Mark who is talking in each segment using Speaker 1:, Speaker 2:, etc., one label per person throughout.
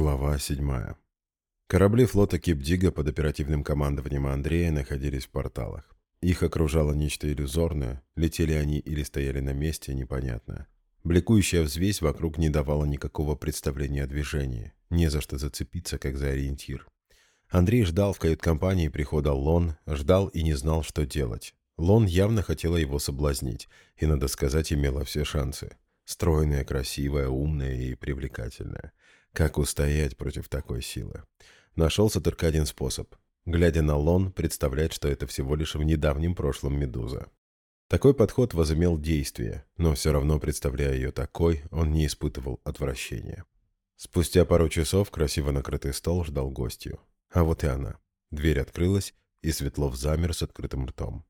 Speaker 1: Глава 7. Корабли флота Кипдига под оперативным командованием Андрея находились в порталах. Их окружало нечто иллюзорное, летели они или стояли на месте, непонятно. Бликующая взвесь вокруг не давала никакого представления о движении, не за что зацепиться, как за ориентир. Андрей ждал в кают-компании прихода Лон, ждал и не знал, что делать. Лон явно хотела его соблазнить, и, надо сказать, имела все шансы. Стройная, красивая, умная и привлекательная. Как устоять против такой силы? Нашелся только один способ. Глядя на Лон, представлять, что это всего лишь в недавнем прошлом Медуза. Такой подход возымел действие, но все равно, представляя ее такой, он не испытывал отвращения. Спустя пару часов красиво накрытый стол ждал гостью. А вот и она. Дверь открылась, и Светлов замер с открытым ртом.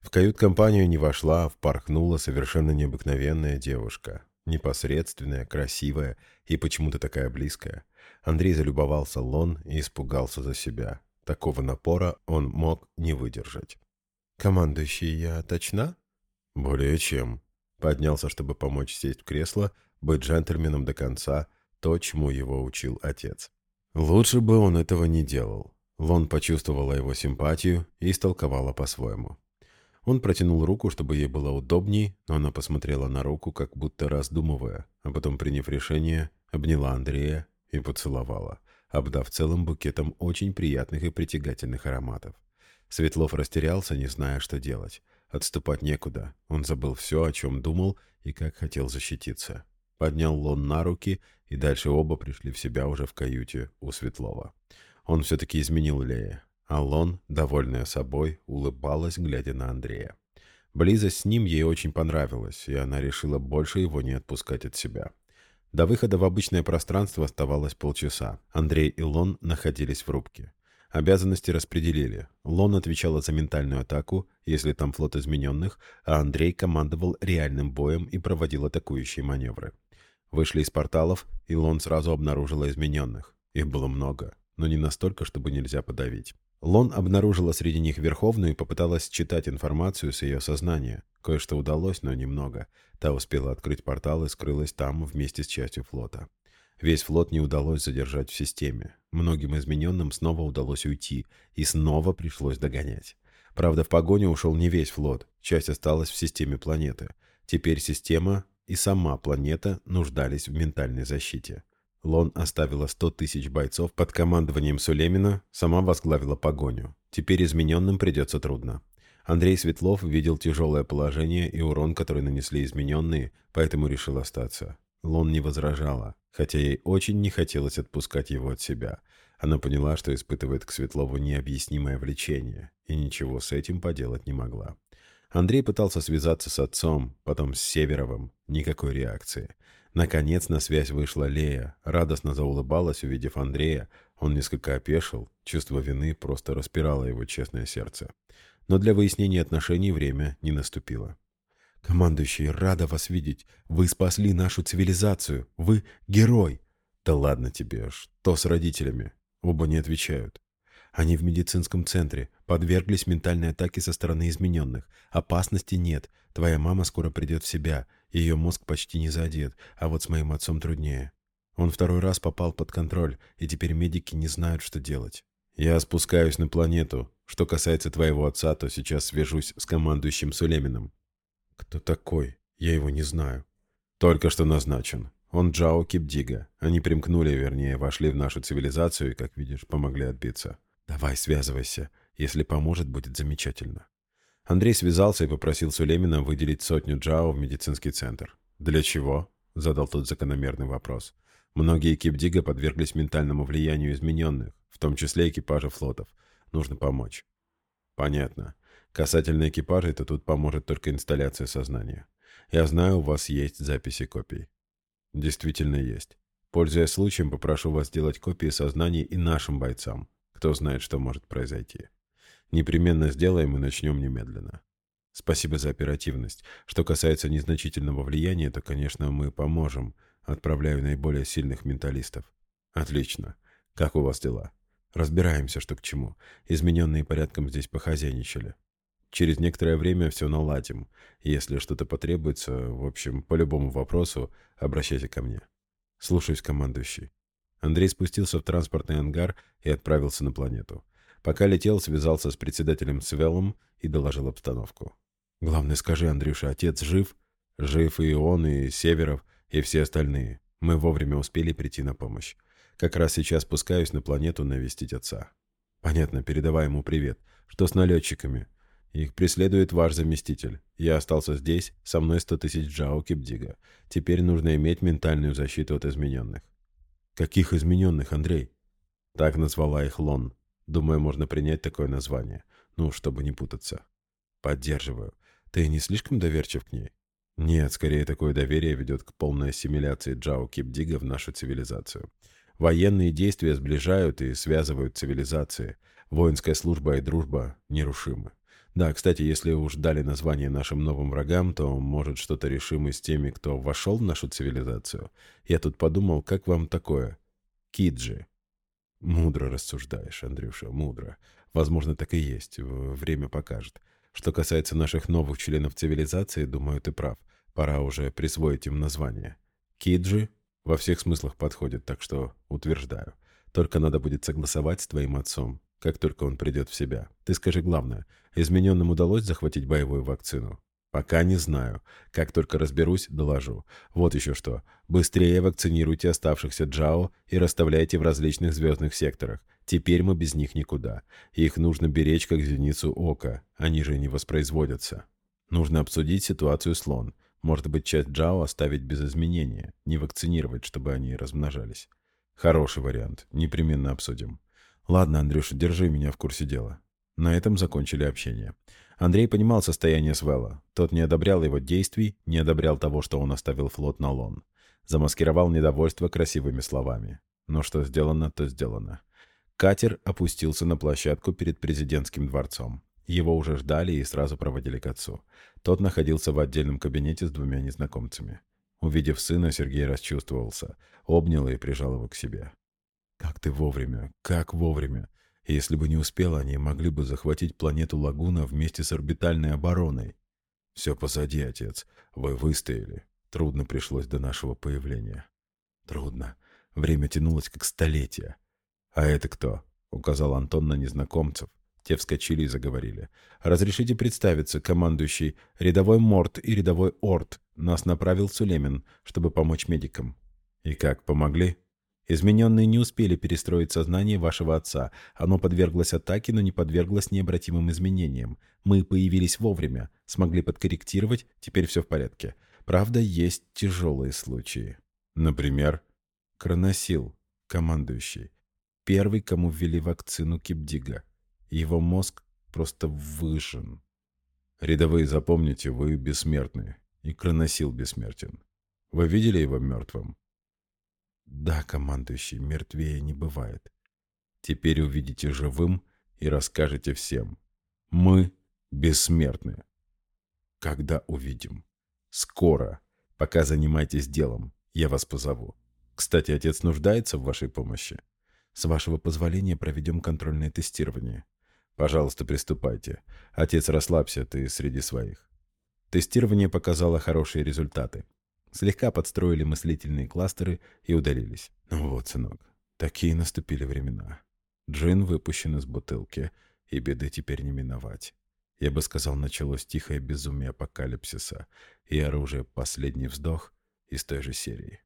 Speaker 1: В кают-компанию не вошла, а впорхнула совершенно необыкновенная девушка. Непосредственная, красивая и почему-то такая близкая. Андрей залюбовался Лон и испугался за себя. Такого напора он мог не выдержать. «Командующий, я точна?» «Более чем». Поднялся, чтобы помочь сесть в кресло, быть джентльменом до конца, то, чему его учил отец. Лучше бы он этого не делал. Лон почувствовала его симпатию и истолковала по-своему. Он протянул руку, чтобы ей было удобней, но она посмотрела на руку, как будто раздумывая, а потом, приняв решение, обняла Андрея и поцеловала, обдав целым букетом очень приятных и притягательных ароматов. Светлов растерялся, не зная, что делать. Отступать некуда. Он забыл все, о чем думал и как хотел защититься. Поднял Лон на руки, и дальше оба пришли в себя уже в каюте у Светлова. Он все-таки изменил Лея. Алон, довольная собой, улыбалась, глядя на Андрея. Близость с ним ей очень понравилась, и она решила больше его не отпускать от себя. До выхода в обычное пространство оставалось полчаса. Андрей и Лон находились в рубке. Обязанности распределили. Лон отвечала за ментальную атаку, если там флот измененных, а Андрей командовал реальным боем и проводил атакующие маневры. Вышли из порталов, и Лон сразу обнаружила измененных. Их было много, но не настолько, чтобы нельзя подавить. Лон обнаружила среди них Верховную и попыталась читать информацию с ее сознания. Кое-что удалось, но немного. Та успела открыть портал и скрылась там вместе с частью флота. Весь флот не удалось задержать в системе. Многим измененным снова удалось уйти, и снова пришлось догонять. Правда, в погоню ушел не весь флот, часть осталась в системе планеты. Теперь система и сама планета нуждались в ментальной защите. Лон оставила 100 тысяч бойцов под командованием Сулемина, сама возглавила погоню. Теперь измененным придется трудно. Андрей Светлов видел тяжелое положение и урон, который нанесли измененные, поэтому решил остаться. Лон не возражала, хотя ей очень не хотелось отпускать его от себя. Она поняла, что испытывает к Светлову необъяснимое влечение, и ничего с этим поделать не могла. Андрей пытался связаться с отцом, потом с Северовым. Никакой реакции. Наконец на связь вышла Лея, радостно заулыбалась, увидев Андрея. Он несколько опешил, чувство вины просто распирало его честное сердце. Но для выяснения отношений время не наступило. «Командующий, рада вас видеть. Вы спасли нашу цивилизацию. Вы герой!» «Да ладно тебе, что с родителями?» Оба не отвечают. Они в медицинском центре, подверглись ментальной атаке со стороны измененных. Опасности нет. Твоя мама скоро придет в себя. Ее мозг почти не задет, а вот с моим отцом труднее. Он второй раз попал под контроль, и теперь медики не знают, что делать. Я спускаюсь на планету. Что касается твоего отца, то сейчас свяжусь с командующим Сулемином. Кто такой? Я его не знаю. Только что назначен. Он Джао Кипдига. Они примкнули, вернее, вошли в нашу цивилизацию и, как видишь, помогли отбиться. Давай, связывайся. Если поможет, будет замечательно. Андрей связался и попросил Сулемина выделить сотню Джао в медицинский центр. «Для чего?» – задал тот закономерный вопрос. Многие Кипдига подверглись ментальному влиянию измененных, в том числе экипажа флотов. Нужно помочь. Понятно. Касательно экипажей, то тут поможет только инсталляция сознания. Я знаю, у вас есть записи копий. Действительно есть. Пользуясь случаем, попрошу вас сделать копии сознания и нашим бойцам. Кто знает, что может произойти. Непременно сделаем и начнем немедленно. Спасибо за оперативность. Что касается незначительного влияния, то, конечно, мы поможем. Отправляю наиболее сильных менталистов. Отлично. Как у вас дела? Разбираемся, что к чему. Измененные порядком здесь похозяйничали. Через некоторое время все наладим. Если что-то потребуется, в общем, по любому вопросу, обращайся ко мне. Слушаюсь, командующий. Андрей спустился в транспортный ангар и отправился на планету. Пока летел, связался с председателем Свеллом и доложил обстановку. «Главное, скажи, Андрюша, отец жив?» «Жив и он, и Северов, и все остальные. Мы вовремя успели прийти на помощь. Как раз сейчас спускаюсь на планету навестить отца». «Понятно, передавай ему привет. Что с налетчиками?» «Их преследует ваш заместитель. Я остался здесь, со мной сто тысяч Джао Кипдига. Теперь нужно иметь ментальную защиту от измененных». «Каких измененных, Андрей?» Так назвала их Лон. Думаю, можно принять такое название. Ну, чтобы не путаться. Поддерживаю. Ты не слишком доверчив к ней? Нет, скорее такое доверие ведет к полной ассимиляции Джао Кипдига в нашу цивилизацию. Военные действия сближают и связывают цивилизации. Воинская служба и дружба нерушимы. Да, кстати, если уж дали название нашим новым врагам, то, может, что-то решим и с теми, кто вошел в нашу цивилизацию. Я тут подумал, как вам такое? Киджи. Мудро рассуждаешь, Андрюша, мудро. Возможно, так и есть. Время покажет. Что касается наших новых членов цивилизации, думаю, ты прав. Пора уже присвоить им название. Киджи во всех смыслах подходит, так что утверждаю. Только надо будет согласовать с твоим отцом как только он придет в себя. Ты скажи главное, измененным удалось захватить боевую вакцину? Пока не знаю. Как только разберусь, доложу. Вот еще что. Быстрее вакцинируйте оставшихся Джао и расставляйте в различных звездных секторах. Теперь мы без них никуда. Их нужно беречь как зеницу ока. Они же не воспроизводятся. Нужно обсудить ситуацию с Лон. Может быть, часть Джао оставить без изменения. Не вакцинировать, чтобы они размножались. Хороший вариант. Непременно обсудим. «Ладно, Андрюша, держи меня в курсе дела». На этом закончили общение. Андрей понимал состояние Свелла. Тот не одобрял его действий, не одобрял того, что он оставил флот на лон. Замаскировал недовольство красивыми словами. Но что сделано, то сделано. Катер опустился на площадку перед президентским дворцом. Его уже ждали и сразу проводили к отцу. Тот находился в отдельном кабинете с двумя незнакомцами. Увидев сына, Сергей расчувствовался, обнял и прижал его к себе. Как ты вовремя, как вовремя. Если бы не успел, они могли бы захватить планету Лагуна вместе с орбитальной обороной. Все позади, отец. Вы выстояли. Трудно пришлось до нашего появления. Трудно. Время тянулось как столетие. А это кто? Указал Антон на незнакомцев. Те вскочили и заговорили. «Разрешите представиться, командующий. Рядовой Морт и рядовой Орт. Нас направил Сулемин, чтобы помочь медикам». «И как, помогли?» Измененные не успели перестроить сознание вашего отца. Оно подверглось атаке, но не подверглось необратимым изменениям. Мы появились вовремя, смогли подкорректировать, теперь все в порядке. Правда, есть тяжелые случаи. Например, Кроносил, командующий. Первый, кому ввели вакцину Кипдига. Его мозг просто выжжен. Рядовые, запомните, вы бессмертны. И Кроносил бессмертен. Вы видели его мертвым? Да, командующий, мертвее не бывает. Теперь увидите живым и расскажете всем. Мы бессмертны. Когда увидим? Скоро. Пока занимайтесь делом. Я вас позову. Кстати, отец нуждается в вашей помощи. С вашего позволения проведем контрольное тестирование. Пожалуйста, приступайте. Отец, расслабься, ты среди своих. Тестирование показало хорошие результаты слегка подстроили мыслительные кластеры и удалились. Ну вот, сынок, такие наступили времена. Джин выпущен из бутылки, и беды теперь не миновать. Я бы сказал, началось тихое безумие апокалипсиса, и оружие «Последний вздох» из той же серии.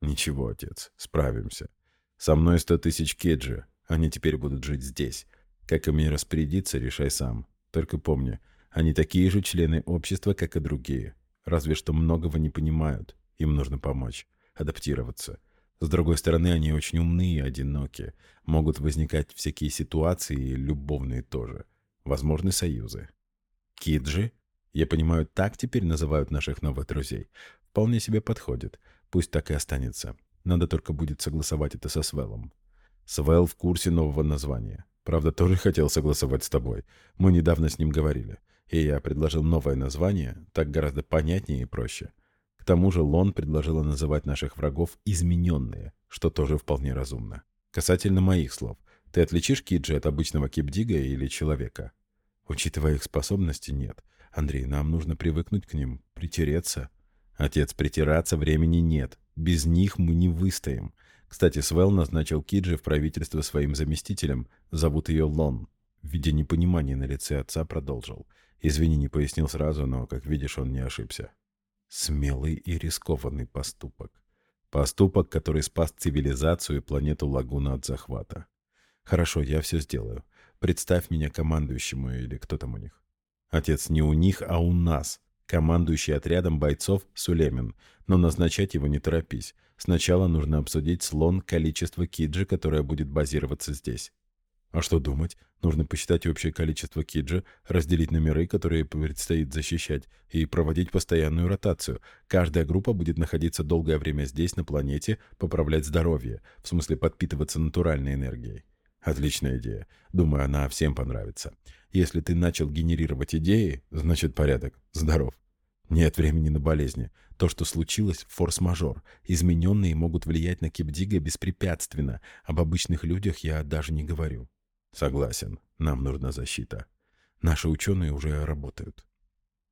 Speaker 1: Ничего, отец, справимся. Со мной сто тысяч кеджи, они теперь будут жить здесь. Как ими распорядиться, решай сам. Только помни, они такие же члены общества, как и другие. Разве что многого не понимают. Им нужно помочь, адаптироваться. С другой стороны, они очень умные и одиноки. Могут возникать всякие ситуации, и любовные тоже. Возможны союзы. Киджи, я понимаю, так теперь называют наших новых друзей, вполне себе подходит. Пусть так и останется. Надо только будет согласовать это со Свелом. Свел в курсе нового названия. Правда, тоже хотел согласовать с тобой. Мы недавно с ним говорили и я предложил новое название, так гораздо понятнее и проще. К тому же Лон предложила называть наших врагов «измененные», что тоже вполне разумно. Касательно моих слов, ты отличишь Киджи от обычного кипдига или человека? Учитывая их способности, нет. Андрей, нам нужно привыкнуть к ним, притереться. Отец, притираться времени нет. Без них мы не выстоим. Кстати, Свел назначил Киджи в правительство своим заместителем. Зовут ее Лон. Видя непонимание на лице отца, продолжил. Извини, не пояснил сразу, но, как видишь, он не ошибся. Смелый и рискованный поступок. Поступок, который спас цивилизацию и планету Лагуна от захвата. Хорошо, я все сделаю. Представь меня командующему или кто там у них. Отец не у них, а у нас. Командующий отрядом бойцов Сулемин. Но назначать его не торопись. Сначала нужно обсудить слон количество киджи, которое будет базироваться здесь. А что думать? Нужно посчитать общее количество киджи, разделить номеры, которые предстоит защищать, и проводить постоянную ротацию. Каждая группа будет находиться долгое время здесь, на планете, поправлять здоровье, в смысле подпитываться натуральной энергией. Отличная идея. Думаю, она всем понравится. Если ты начал генерировать идеи, значит порядок. Здоров. Нет времени на болезни. То, что случилось, форс-мажор. Измененные могут влиять на Кипдига беспрепятственно. Об обычных людях я даже не говорю. Согласен. Нам нужна защита. Наши ученые уже работают.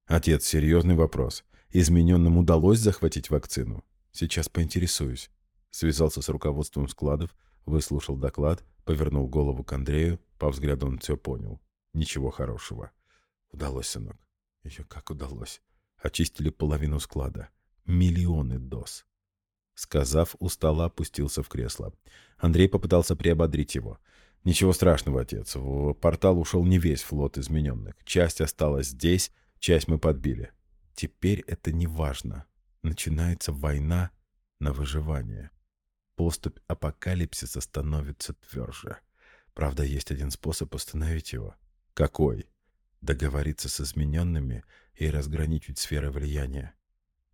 Speaker 1: Отец, серьезный вопрос. Измененным удалось захватить вакцину? Сейчас поинтересуюсь. Связался с руководством складов, выслушал доклад, повернул голову к Андрею. По взгляду он все понял. Ничего хорошего. Удалось, сынок. Еще как удалось. Очистили половину склада. Миллионы доз. Сказав, устало опустился в кресло. Андрей попытался приободрить его. «Ничего страшного, отец. В портал ушел не весь флот измененных. Часть осталась здесь, часть мы подбили. Теперь это не важно. Начинается война на выживание. Поступь апокалипсиса становится тверже. Правда, есть один способ остановить его. Какой? Договориться с измененными и разграничить сферы влияния.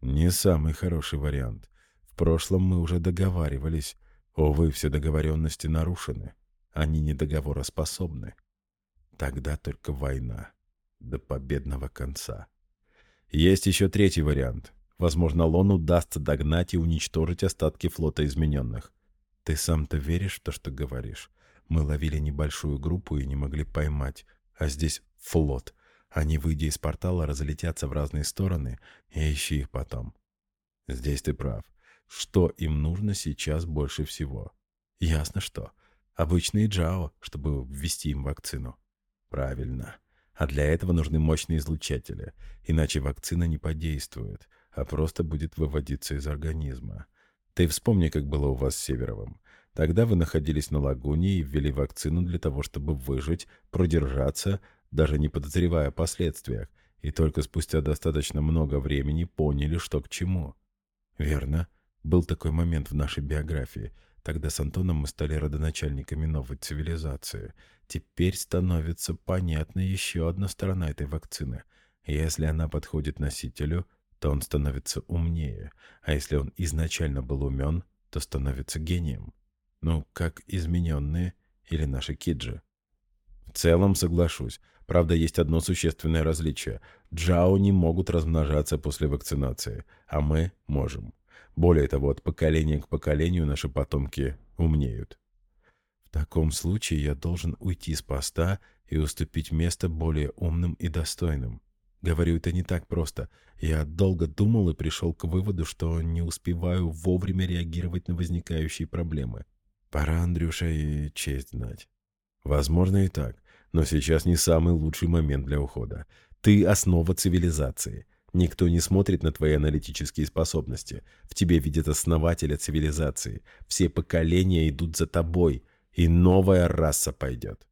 Speaker 1: Не самый хороший вариант. В прошлом мы уже договаривались. Увы, все договоренности нарушены. Они не договороспособны. Тогда только война. До победного конца. Есть еще третий вариант. Возможно, Лон удастся догнать и уничтожить остатки флота измененных. Ты сам-то веришь в то, что говоришь? Мы ловили небольшую группу и не могли поймать. А здесь флот. Они, выйдя из портала, разлетятся в разные стороны, и ищи их потом. Здесь ты прав. Что им нужно сейчас больше всего? Ясно что. Обычные Джао, чтобы ввести им вакцину. Правильно. А для этого нужны мощные излучатели, иначе вакцина не подействует, а просто будет выводиться из организма. Ты вспомни, как было у вас с Северовым. Тогда вы находились на лагуне и ввели вакцину для того, чтобы выжить, продержаться, даже не подозревая о последствиях, и только спустя достаточно много времени поняли, что к чему. Верно. Был такой момент в нашей биографии. Тогда с Антоном мы стали родоначальниками новой цивилизации. Теперь становится понятна еще одна сторона этой вакцины. Если она подходит носителю, то он становится умнее, а если он изначально был умен, то становится гением. Ну, как измененные или наши киджи. В целом соглашусь. Правда, есть одно существенное различие. Джао не могут размножаться после вакцинации, а мы можем. Более того, от поколения к поколению наши потомки умнеют. В таком случае я должен уйти с поста и уступить место более умным и достойным. Говорю, это не так просто. Я долго думал и пришел к выводу, что не успеваю вовремя реагировать на возникающие проблемы. Пора, Андрюша, и честь знать. Возможно и так, но сейчас не самый лучший момент для ухода. Ты — основа цивилизации. Никто не смотрит на твои аналитические способности. В тебе видят основателя цивилизации. Все поколения идут за тобой, и новая раса пойдет.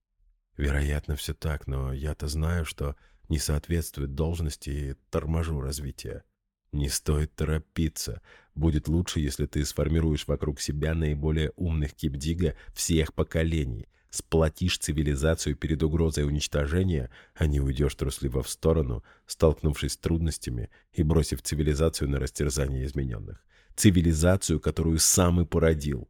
Speaker 1: Вероятно, все так, но я-то знаю, что не соответствует должности и торможу развитие. Не стоит торопиться. Будет лучше, если ты сформируешь вокруг себя наиболее умных кипдига всех поколений, сплотишь цивилизацию перед угрозой уничтожения, а не уйдешь трусливо в сторону, столкнувшись с трудностями и бросив цивилизацию на растерзание измененных. Цивилизацию, которую сам и породил.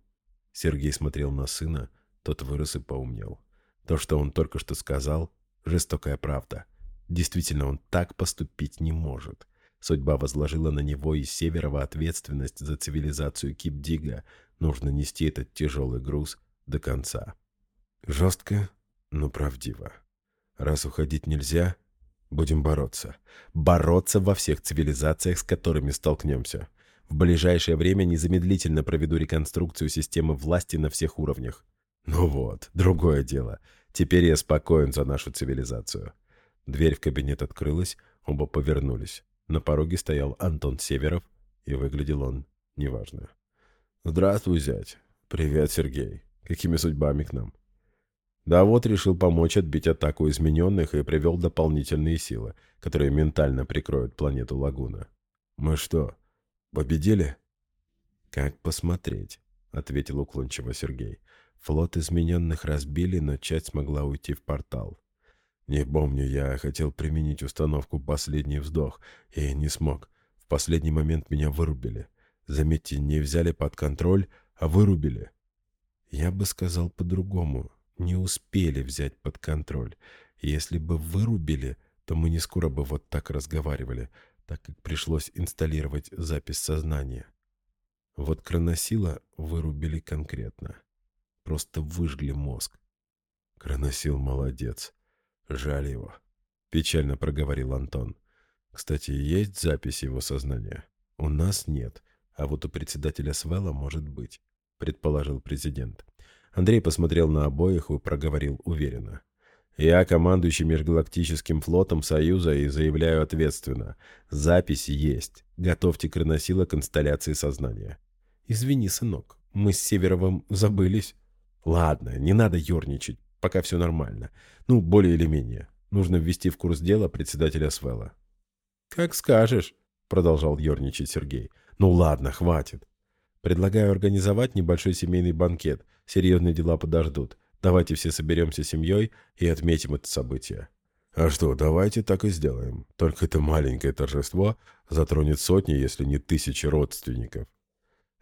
Speaker 1: Сергей смотрел на сына, тот вырос и поумнел. То, что он только что сказал, жестокая правда. Действительно, он так поступить не может. Судьба возложила на него и Северова ответственность за цивилизацию Кипдига. Нужно нести этот тяжелый груз до конца. Жестко, но правдиво. Раз уходить нельзя, будем бороться. Бороться во всех цивилизациях, с которыми столкнемся.
Speaker 2: В ближайшее время незамедлительно проведу реконструкцию системы власти на всех уровнях. Ну вот, другое дело. Теперь я спокоен за нашу цивилизацию. Дверь в кабинет открылась, оба повернулись. На пороге стоял Антон Северов, и выглядел он неважно. «Здравствуй, зять. Привет, Сергей. Какими судьбами к нам?» Да вот решил помочь отбить атаку измененных и привел дополнительные силы, которые ментально прикроют планету Лагуна. «Мы что, победили?» «Как посмотреть?» — ответил уклончиво Сергей. «Флот измененных разбили, но часть смогла уйти в портал. Не помню, я хотел применить установку «Последний вздох» и не смог. В последний момент меня вырубили. Заметьте, не взяли под контроль, а вырубили. Я бы сказал по-другому. Не успели взять под контроль. Если бы вырубили, то мы не скоро бы вот так разговаривали, так как пришлось инсталлировать запись сознания. Вот кроносила вырубили конкретно. Просто выжгли мозг. Кроносил молодец. Жаль его. Печально проговорил Антон. Кстати, есть запись его сознания? У нас нет, а вот у председателя Свела может быть, предположил президент. Андрей посмотрел на обоих и проговорил уверенно. «Я командующий межгалактическим флотом Союза и заявляю ответственно. Запись есть. Готовьте кроносила к инсталляции сознания». «Извини, сынок, мы с Северовым забылись». «Ладно, не надо ерничать. Пока все нормально. Ну, более или менее. Нужно ввести в курс дела председателя Свела. «Как скажешь», — продолжал ерничать Сергей. «Ну ладно, хватит. Предлагаю организовать небольшой семейный банкет. Серьезные дела подождут. Давайте все соберемся семьей и отметим это событие». «А что, давайте так и сделаем. Только это маленькое торжество затронет сотни, если не тысячи родственников».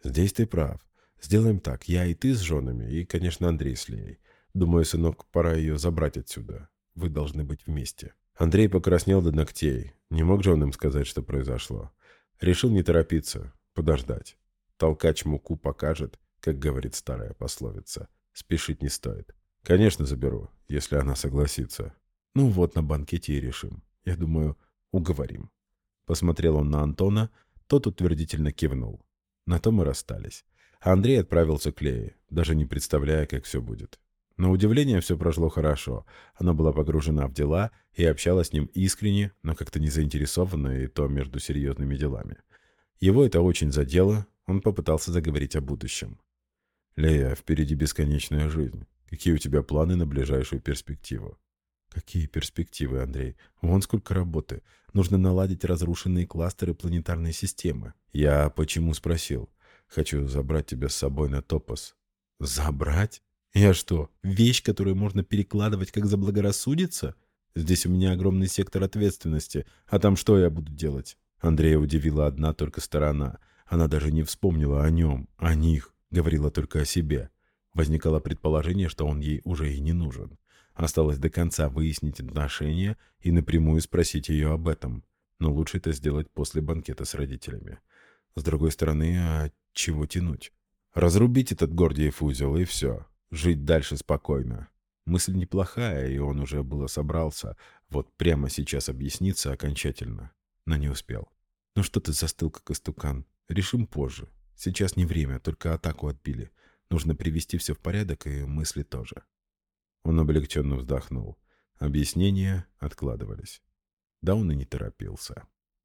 Speaker 2: «Здесь ты прав. Сделаем так. Я и ты с женами, и, конечно, Андрей с Леей. Думаю, сынок, пора ее забрать отсюда. Вы должны быть вместе». Андрей покраснел до ногтей. Не мог же он им сказать, что произошло. Решил не торопиться, подождать. Толкач муку покажет, как говорит старая пословица. Спешить не стоит. Конечно, заберу, если она согласится. Ну вот на банкете и решим. Я думаю, уговорим. Посмотрел он на Антона, тот утвердительно кивнул. На том и расстались. А Андрей отправился к Лее, даже не представляя, как все будет. На удивление все прошло хорошо. Она была погружена в дела и общалась с ним искренне, но как-то не заинтересованно и то между серьезными делами. Его это очень задело, он попытался заговорить о будущем. «Лея, впереди бесконечная жизнь. Какие у тебя планы на ближайшую перспективу?» «Какие перспективы, Андрей? Вон сколько работы. Нужно наладить разрушенные кластеры планетарной системы». «Я почему спросил? Хочу забрать тебя с собой на Топос». «Забрать?» Я что, вещь, которую можно перекладывать как заблагорассудится? Здесь у меня огромный сектор ответственности, а там что я буду делать? Андрея удивила одна только сторона. Она даже не вспомнила о нем, о них, говорила только о себе. Возникало предположение, что он ей уже и не нужен. Осталось до конца выяснить отношения и напрямую спросить ее об этом. Но лучше это сделать после банкета с родителями. С другой стороны, а чего тянуть? Разрубить этот Гордиев узел, и все жить дальше спокойно. Мысль неплохая, и он уже было собрался вот прямо сейчас объясниться окончательно, но не успел. «Ну что ты застыл, как истукан? Решим позже. Сейчас не время, только атаку отбили. Нужно привести все в порядок и мысли тоже». Он облегченно вздохнул. Объяснения откладывались. Да он и не торопился.